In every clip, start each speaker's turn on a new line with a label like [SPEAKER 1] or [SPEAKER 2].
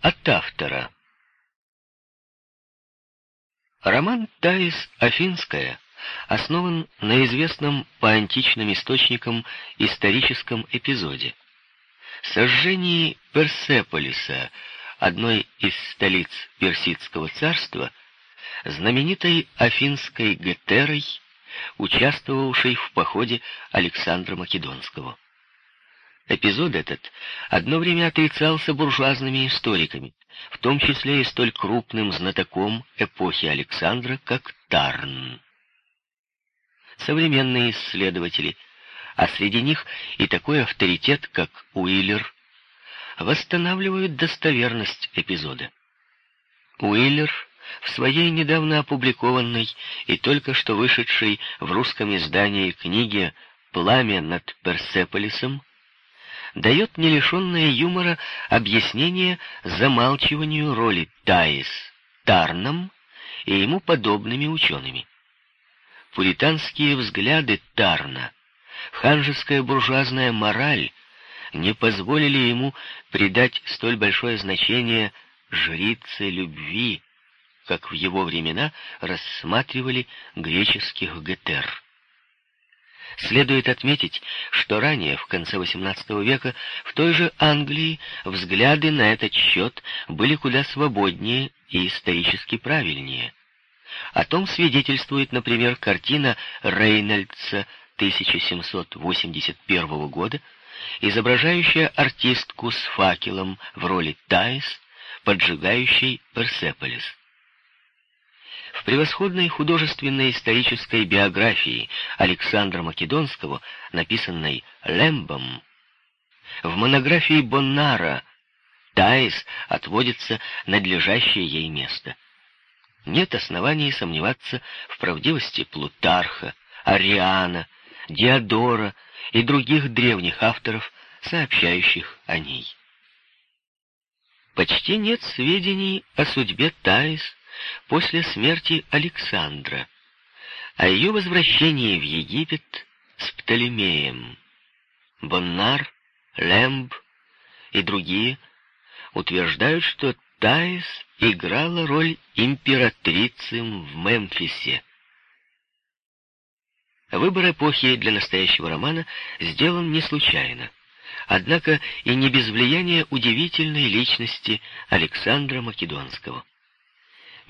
[SPEAKER 1] от автора. Роман «Таис Афинская» основан на известном по античным источникам историческом эпизоде. Сожжении Персеполиса, одной из столиц Персидского царства, знаменитой афинской Гетерой, участвовавшей в походе Александра Македонского. Эпизод этот одно время отрицался буржуазными историками, в том числе и столь крупным знатоком эпохи Александра, как Тарн. Современные исследователи, а среди них и такой авторитет, как Уиллер, восстанавливают достоверность эпизода. Уиллер в своей недавно опубликованной и только что вышедшей в русском издании книге «Пламя над Персеполисом» дает не лишенное юмора объяснение замалчиванию роли Таис Тарном и ему подобными учеными. Пуританские взгляды Тарна, ханжеская буржуазная мораль не позволили ему придать столь большое значение жрице любви, как в его времена рассматривали греческих гетер. Следует отметить, что ранее, в конце XVIII века, в той же Англии взгляды на этот счет были куда свободнее и исторически правильнее. О том свидетельствует, например, картина Рейнольдса 1781 года, изображающая артистку с факелом в роли Таис, поджигающей Персеполис. В превосходной художественной исторической биографии Александра Македонского, написанной Лембом, в монографии Боннара Таис отводится надлежащее ей место. Нет оснований сомневаться в правдивости Плутарха, Ариана, Диодора и других древних авторов, сообщающих о ней. Почти нет сведений о судьбе Таис после смерти Александра, о ее возвращении в Египет с Птолемеем. Боннар, Лемб и другие утверждают, что Таис играла роль императрицы в Мемфисе. Выбор эпохи для настоящего романа сделан не случайно, однако и не без влияния удивительной личности Александра Македонского.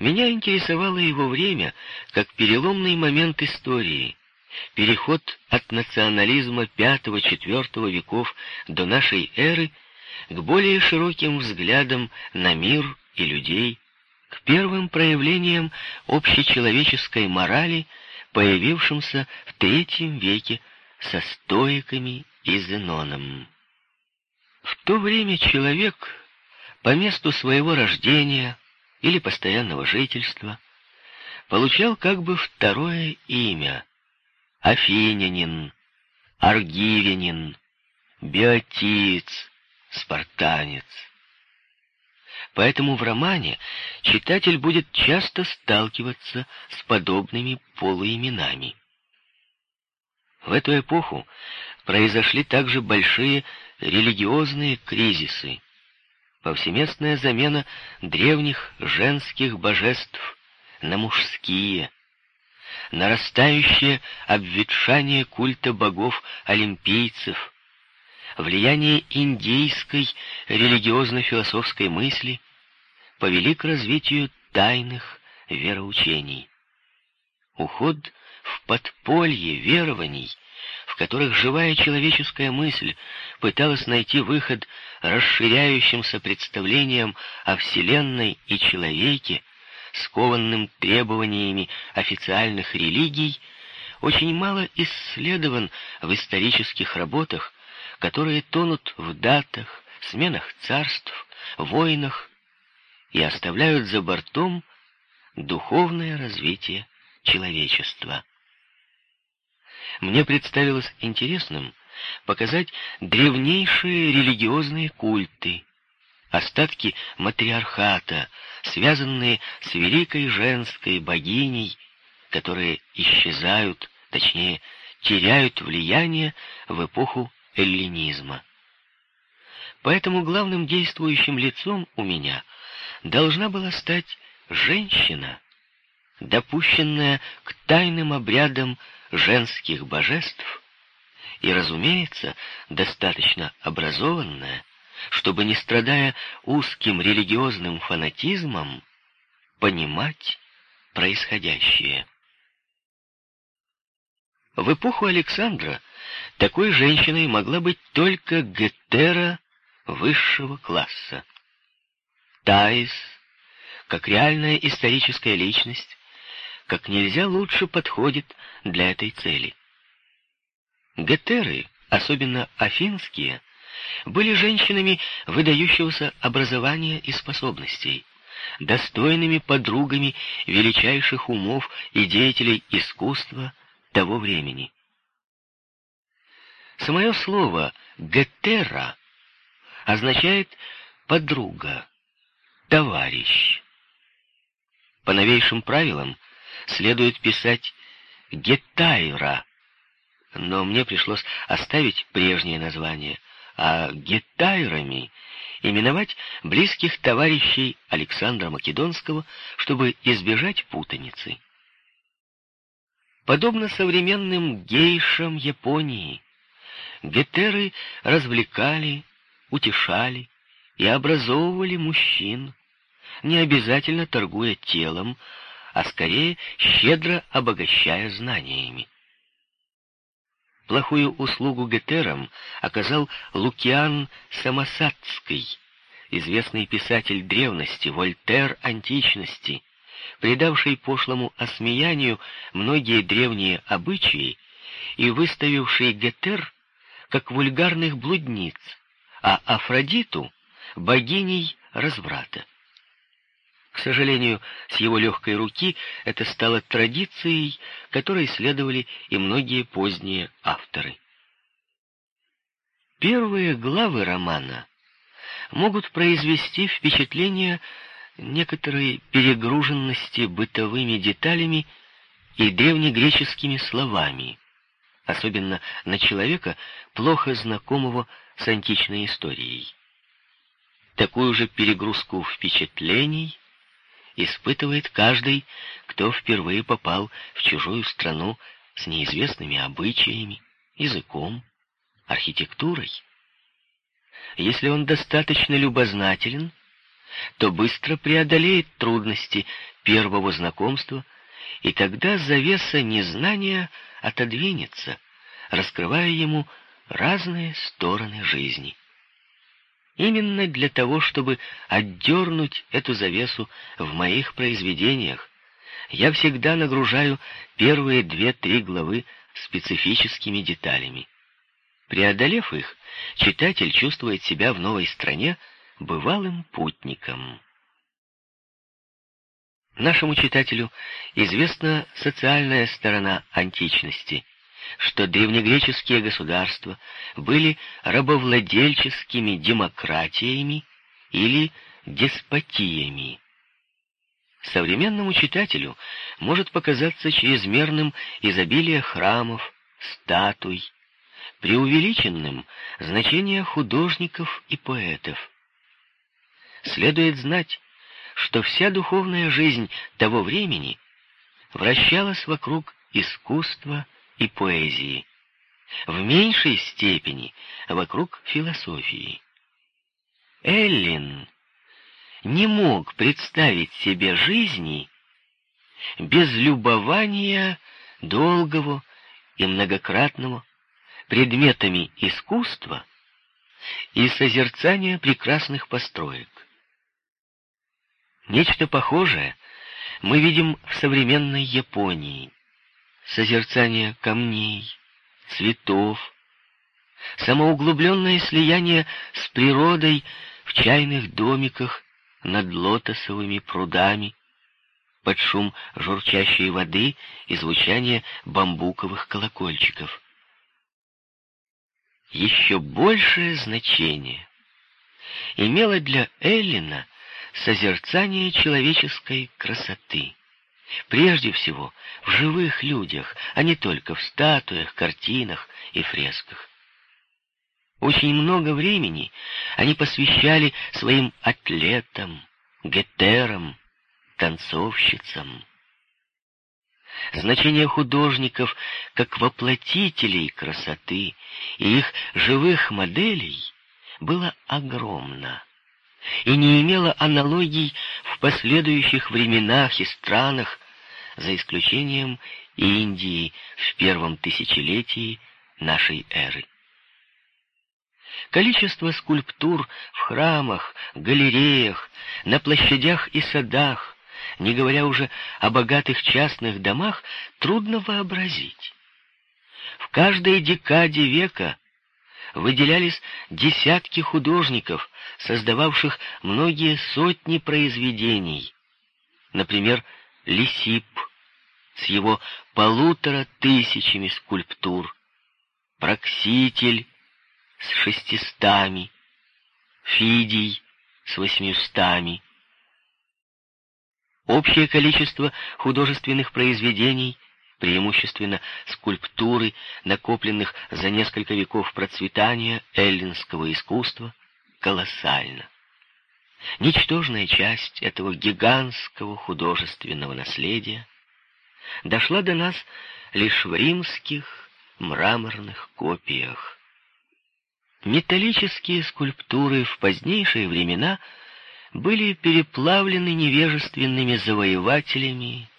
[SPEAKER 1] Меня интересовало его время как переломный момент истории, переход от национализма V-IV веков до нашей эры к более широким взглядам на мир и людей, к первым проявлениям общечеловеческой морали, появившимся в третьем веке со стоиками и Зеноном. В то время человек по месту своего рождения или постоянного жительства, получал как бы второе имя — Афинянин, Аргивянин, Биотиец, Спартанец. Поэтому в романе читатель будет часто сталкиваться с подобными полуименами. В эту эпоху произошли также большие религиозные кризисы, повсеместная замена древних женских божеств на мужские, нарастающее обветшание культа богов-олимпийцев, влияние индийской религиозно-философской мысли повели к развитию тайных вероучений. Уход в подполье верований которых живая человеческая мысль пыталась найти выход расширяющимся представлением о Вселенной и человеке, скованным требованиями официальных религий, очень мало исследован в исторических работах, которые тонут в датах, сменах царств, войнах и оставляют за бортом духовное развитие человечества мне представилось интересным показать древнейшие религиозные культы, остатки матриархата, связанные с великой женской богиней, которые исчезают, точнее, теряют влияние в эпоху эллинизма. Поэтому главным действующим лицом у меня должна была стать женщина, допущенная к тайным обрядам женских божеств и, разумеется, достаточно образованная, чтобы, не страдая узким религиозным фанатизмом, понимать происходящее. В эпоху Александра такой женщиной могла быть только Гетера высшего класса. Таис, как реальная историческая личность, как нельзя лучше подходит для этой цели. Гетеры, особенно афинские, были женщинами выдающегося образования и способностей, достойными подругами величайших умов и деятелей искусства того времени. Самое слово «гетера» означает «подруга», «товарищ». По новейшим правилам следует писать «гетайра», но мне пришлось оставить прежнее название, а гетайрами именовать близких товарищей Александра Македонского, чтобы избежать путаницы. Подобно современным гейшам Японии, гетеры развлекали, утешали и образовывали мужчин, не обязательно торгуя телом, а скорее щедро обогащая знаниями. Плохую услугу гетерам оказал Лукиан Самосадский, известный писатель древности, Вольтер античности, предавший пошлому осмеянию многие древние обычаи и выставивший Гетер как вульгарных блудниц, а Афродиту — богиней разврата. К сожалению, с его легкой руки это стало традицией, которой следовали и многие поздние авторы. Первые главы романа могут произвести впечатление некоторой перегруженности бытовыми деталями и древнегреческими словами, особенно на человека, плохо знакомого с античной историей. Такую же перегрузку впечатлений испытывает каждый, кто впервые попал в чужую страну с неизвестными обычаями, языком, архитектурой. Если он достаточно любознателен, то быстро преодолеет трудности первого знакомства, и тогда завеса незнания отодвинется, раскрывая ему разные стороны жизни. Именно для того, чтобы отдернуть эту завесу в моих произведениях, я всегда нагружаю первые две-три главы специфическими деталями. Преодолев их, читатель чувствует себя в новой стране бывалым путником. Нашему читателю известна социальная сторона античности, что древнегреческие государства были рабовладельческими демократиями или деспотиями. Современному читателю может показаться чрезмерным изобилие храмов, статуй, преувеличенным значение художников и поэтов. Следует знать, что вся духовная жизнь того времени вращалась вокруг искусства и поэзии, в меньшей степени вокруг философии. Эллин не мог представить себе жизни без любования долгого и многократного предметами искусства и созерцания прекрасных построек. Нечто похожее мы видим в современной Японии созерцание камней, цветов, самоуглубленное слияние с природой в чайных домиках над лотосовыми прудами, под шум журчащей воды и звучание бамбуковых колокольчиков. Еще большее значение имело для Эллина созерцание человеческой красоты. Прежде всего, в живых людях, а не только в статуях, картинах и фресках. Очень много времени они посвящали своим атлетам, гетерам, танцовщицам. Значение художников как воплотителей красоты и их живых моделей было огромно и не имело аналогий в последующих временах и странах, за исключением Индии в первом тысячелетии нашей эры. Количество скульптур в храмах, галереях, на площадях и садах, не говоря уже о богатых частных домах, трудно вообразить. В каждой декаде века выделялись десятки художников, создававших многие сотни произведений. Например, Лисип с его полутора тысячами скульптур, Прокситель с шестистами, Фидий с восьмистами. Общее количество художественных произведений, преимущественно скульптуры, накопленных за несколько веков процветания эллинского искусства, колоссально. Ничтожная часть этого гигантского художественного наследия дошла до нас лишь в римских мраморных копиях. Металлические скульптуры в позднейшие времена были переплавлены невежественными завоевателями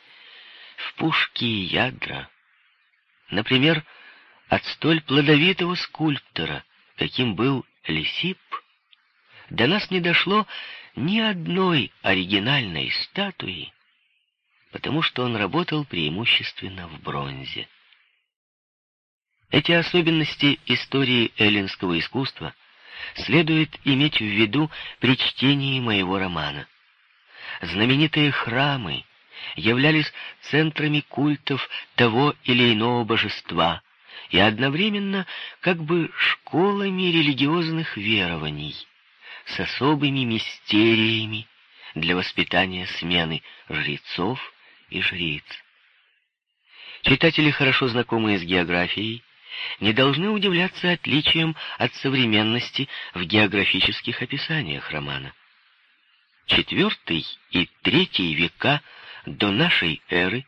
[SPEAKER 1] в пушки и ядра. Например, от столь плодовитого скульптора, каким был Лисип, до нас не дошло ни одной оригинальной статуи, потому что он работал преимущественно в бронзе. Эти особенности истории эллинского искусства следует иметь в виду при чтении моего романа. Знаменитые храмы являлись центрами культов того или иного божества и одновременно как бы школами религиозных верований с особыми мистериями для воспитания смены жрецов и жриц. Читатели, хорошо знакомые с географией, не должны удивляться отличиям от современности в географических описаниях романа. Четвертый и третий века до нашей эры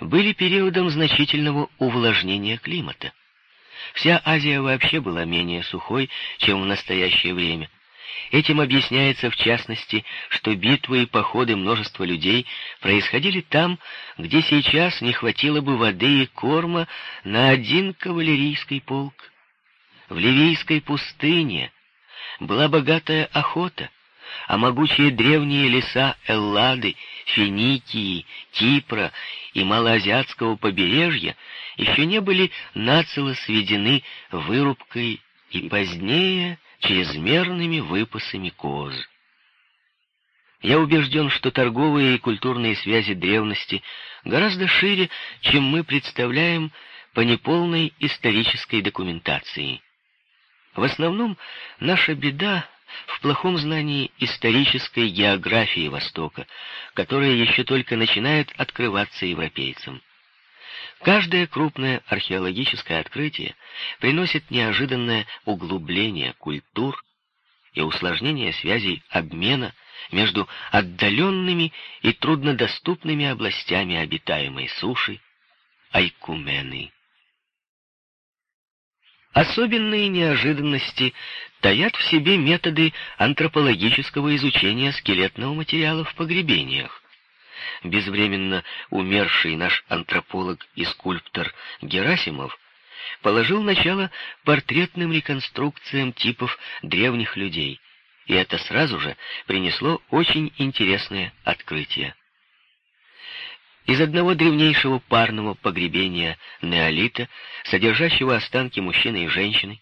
[SPEAKER 1] были периодом значительного увлажнения климата. Вся Азия вообще была менее сухой, чем в настоящее время – Этим объясняется, в частности, что битвы и походы множества людей происходили там, где сейчас не хватило бы воды и корма на один кавалерийский полк. В Ливийской пустыне была богатая охота, а могучие древние леса Эллады, Финикии, Кипра и Малоазиатского побережья еще не были нацело сведены вырубкой и позднее чрезмерными выпасами коз. Я убежден, что торговые и культурные связи древности гораздо шире, чем мы представляем по неполной исторической документации. В основном наша беда в плохом знании исторической географии Востока, которая еще только начинает открываться европейцам. Каждое крупное археологическое открытие приносит неожиданное углубление культур и усложнение связей обмена между отдаленными и труднодоступными областями обитаемой суши Айкумены. Особенные неожиданности таят в себе методы антропологического изучения скелетного материала в погребениях безвременно умерший наш антрополог и скульптор Герасимов, положил начало портретным реконструкциям типов древних людей, и это сразу же принесло очень интересное открытие. Из одного древнейшего парного погребения неолита, содержащего останки мужчины и женщины,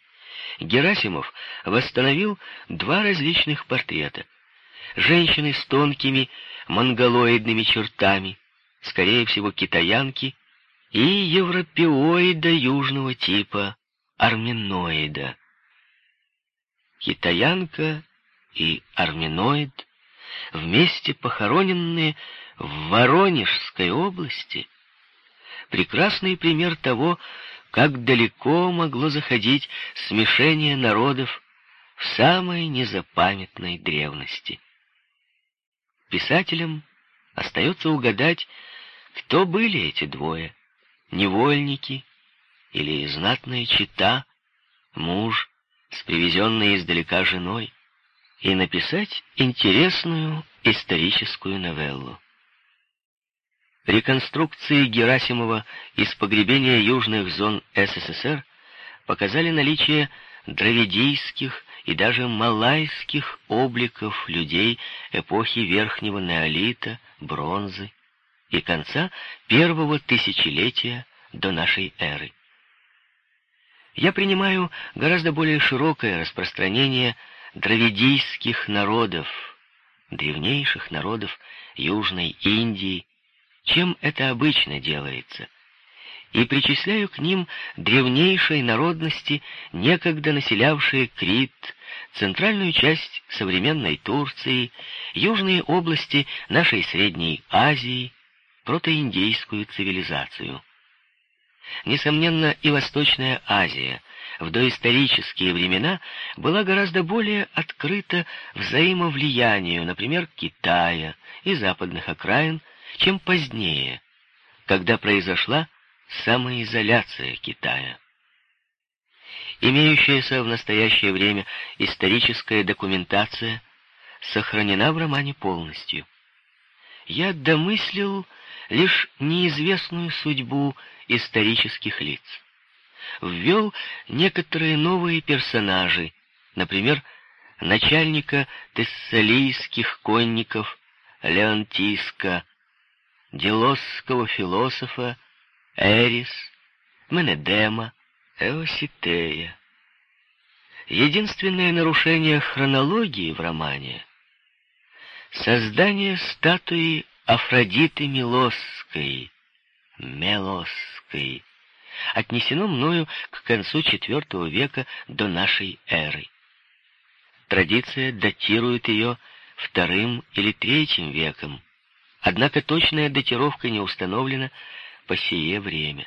[SPEAKER 1] Герасимов восстановил два различных портрета. Женщины с тонкими, монголоидными чертами, скорее всего, китаянки, и европеоида южного типа, арминоида. Китаянка и арминоид, вместе похороненные в Воронежской области, прекрасный пример того, как далеко могло заходить смешение народов в самой незапамятной древности. Писателям остается угадать, кто были эти двое — невольники или знатная чита, муж с привезенной издалека женой, и написать интересную историческую новеллу. Реконструкции Герасимова из погребения южных зон СССР показали наличие дравидийских и даже малайских обликов людей эпохи Верхнего Неолита, Бронзы и конца первого тысячелетия до нашей эры. Я принимаю гораздо более широкое распространение дравидийских народов, древнейших народов Южной Индии, чем это обычно делается, и причисляю к ним древнейшей народности, некогда населявшие Крит, центральную часть современной Турции, южные области нашей Средней Азии, протоиндейскую цивилизацию. Несомненно, и Восточная Азия в доисторические времена была гораздо более открыта взаимовлиянию, например, Китая и западных окраин, чем позднее, когда произошла самоизоляция Китая. Имеющаяся в настоящее время историческая документация сохранена в романе полностью. Я домыслил лишь неизвестную судьбу исторических лиц. Ввел некоторые новые персонажи, например, начальника тессалийских конников Леонтиска, делосского философа Эрис, Менедема, Эоситея. Единственное нарушение хронологии в романе — создание статуи Афродиты Милосской, Мелосской, отнесено мною к концу IV века до нашей эры. Традиция датирует ее вторым или третьим веком, однако точная датировка не установлена по сие время.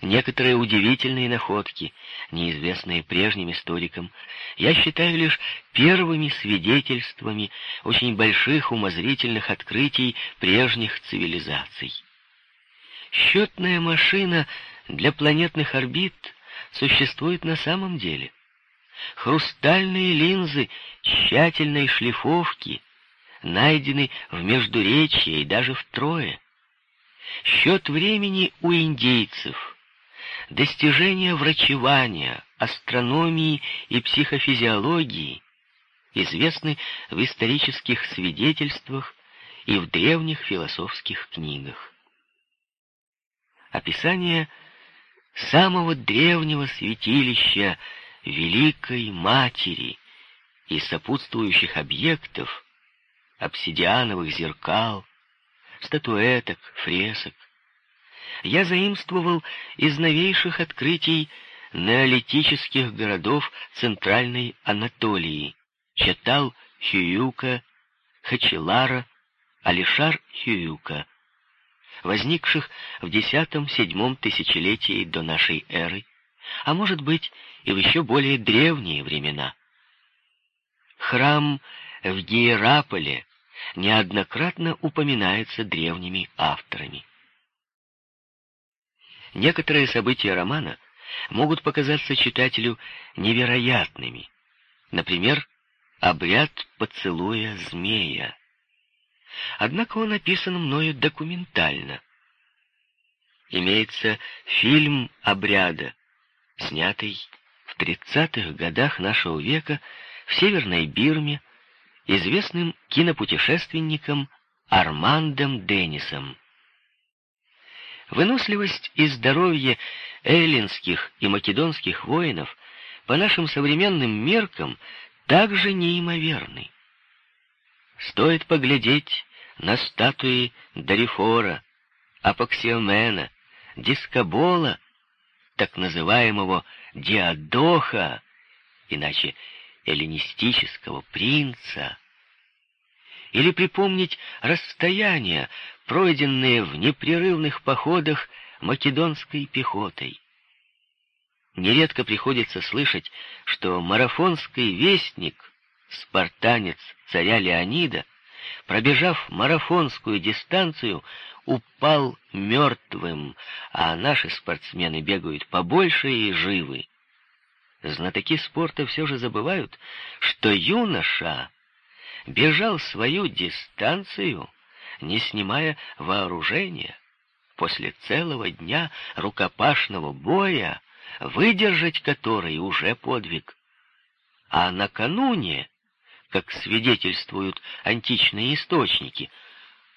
[SPEAKER 1] Некоторые удивительные находки, неизвестные прежним историкам, я считаю лишь первыми свидетельствами очень больших умозрительных открытий прежних цивилизаций. Счетная машина для планетных орбит существует на самом деле. Хрустальные линзы тщательной шлифовки найдены в Междуречье и даже в Трое. Счет времени у индейцев, достижения врачевания, астрономии и психофизиологии известны в исторических свидетельствах и в древних философских книгах. Описание самого древнего святилища Великой Матери и сопутствующих объектов, обсидиановых зеркал, статуэток, фресок. Я заимствовал из новейших открытий неолитических городов Центральной Анатолии, читал Хююка, Хачелара, Алишар Хююка, возникших в X-VII тысячелетии до нашей эры, а может быть и в еще более древние времена. Храм в Гиераполе неоднократно упоминается древними авторами. Некоторые события романа могут показаться читателю невероятными. Например, обряд поцелуя змея. Однако он описан мною документально. Имеется фильм обряда, снятый в 30-х годах нашего века в Северной Бирме известным кинопутешественником Армандом Деннисом. Выносливость и здоровье эллинских и македонских воинов по нашим современным меркам также неимоверны. Стоит поглядеть на статуи Дарифора, Апоксиомена, Дискобола, так называемого Диадоха, иначе эллинистического принца, или припомнить расстояния, пройденные в непрерывных походах македонской пехотой. Нередко приходится слышать, что марафонский вестник, спартанец царя Леонида, пробежав марафонскую дистанцию, упал мертвым, а наши спортсмены бегают побольше и живы. Знатоки спорта все же забывают, что юноша бежал свою дистанцию, не снимая вооружения. После целого дня рукопашного боя выдержать который уже подвиг. А накануне, как свидетельствуют античные источники,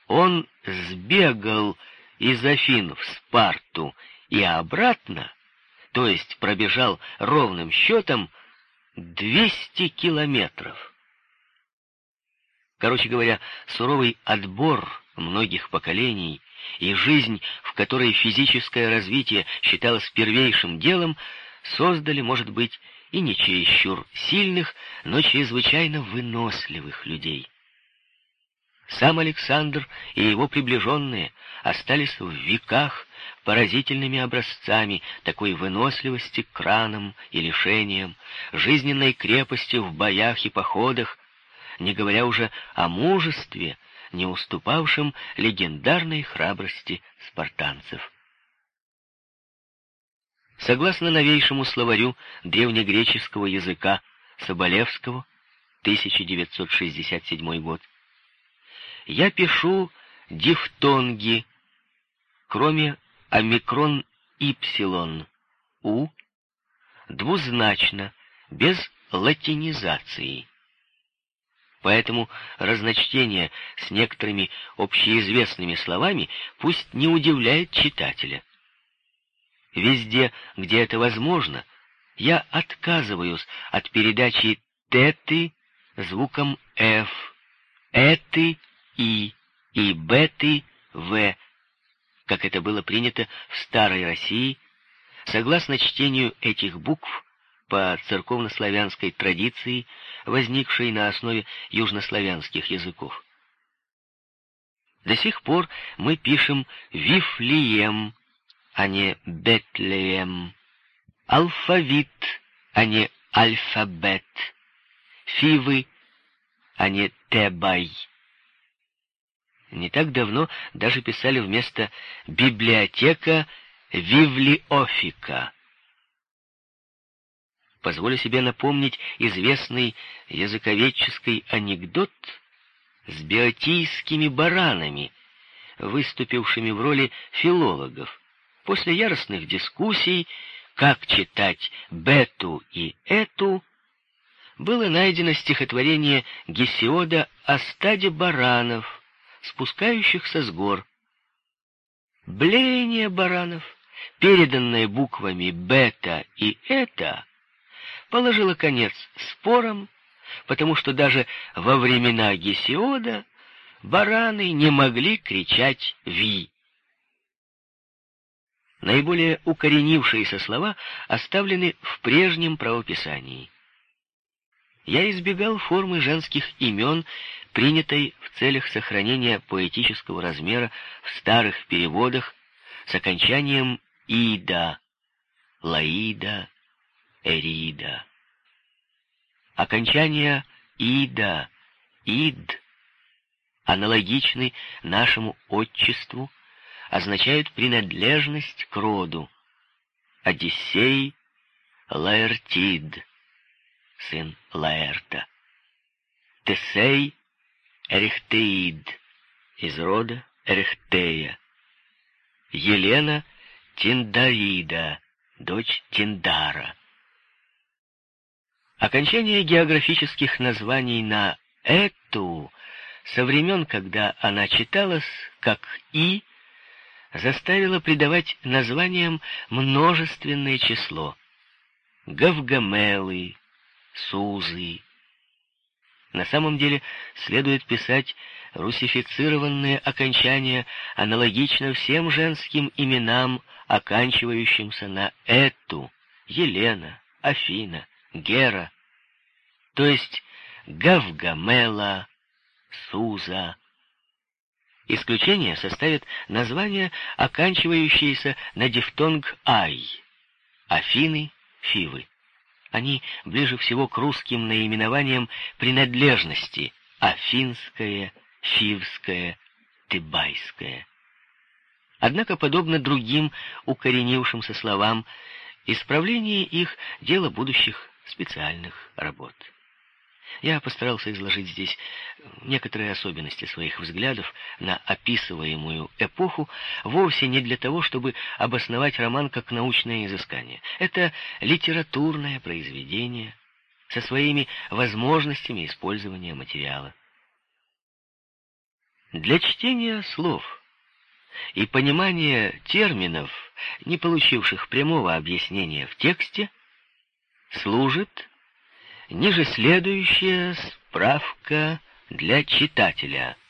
[SPEAKER 1] он сбегал из Афин в Спарту и обратно, то есть пробежал ровным счетом 200 километров. Короче говоря, суровый отбор многих поколений и жизнь, в которой физическое развитие считалось первейшим делом, создали, может быть, и не чересчур сильных, но чрезвычайно выносливых людей. Сам Александр и его приближенные остались в веках поразительными образцами такой выносливости к ранам и лишениям, жизненной крепости в боях и походах, не говоря уже о мужестве, не уступавшем легендарной храбрости спартанцев. Согласно новейшему словарю древнегреческого языка Соболевского, 1967 год, я пишу дифтонги, кроме омикрон ипсилон, у, двузначно, без латинизации. Поэтому разночтение с некоторыми общеизвестными словами пусть не удивляет читателя. Везде, где это возможно, я отказываюсь от передачи теты звуком «ф», эты «и» и беты «в», как это было принято в Старой России, согласно чтению этих букв по церковнославянской традиции, возникшей на основе южнославянских языков. До сих пор мы пишем «Вифлеем», а не «Бетлеем», «Алфавит», а не «Альфабет», «Фивы», а не «Тебай». Не так давно даже писали вместо «библиотека» «Вивлиофика» позволю себе напомнить известный языковедческий анекдот с биотийскими баранами, выступившими в роли филологов. После яростных дискуссий, как читать «бету» и «эту», было найдено стихотворение Гесиода о стаде баранов, спускающихся с гор. Блеяние баранов, переданное буквами «бета» и «это», положила конец спорам, потому что даже во времена Гесиода бараны не могли кричать «Ви». Наиболее укоренившиеся слова оставлены в прежнем правописании. Я избегал формы женских имен, принятой в целях сохранения поэтического размера в старых переводах с окончанием «ида», «лаида», Эрида. Окончание «ида», «ид», аналогичный нашему отчеству, означают принадлежность к роду. Одиссей Лаэртид, сын Лаэрта. Тесей Эрихтеид, из рода Эрихтея. Елена Тиндарида, дочь Тиндара. Окончание географических названий на «эту» со времен, когда она читалась как «и», заставило придавать названиям множественное число. Гавгамелы, Сузы. На самом деле следует писать русифицированные окончания аналогично всем женским именам, оканчивающимся на «эту», Елена, Афина, Гера, то есть Гавгамела, Суза. Исключение составит название, оканчивающееся на дифтонг «ай» — Афины, Фивы. Они ближе всего к русским наименованиям принадлежности — Афинское, Фивское, Тыбайское. Однако, подобно другим укоренившимся словам, исправление их — дело будущих специальных работ. Я постарался изложить здесь некоторые особенности своих взглядов на описываемую эпоху вовсе не для того, чтобы обосновать роман как научное изыскание. Это литературное произведение со своими возможностями использования материала. Для чтения слов и понимания терминов, не получивших прямого объяснения в тексте, служит ниже следующая справка для читателя.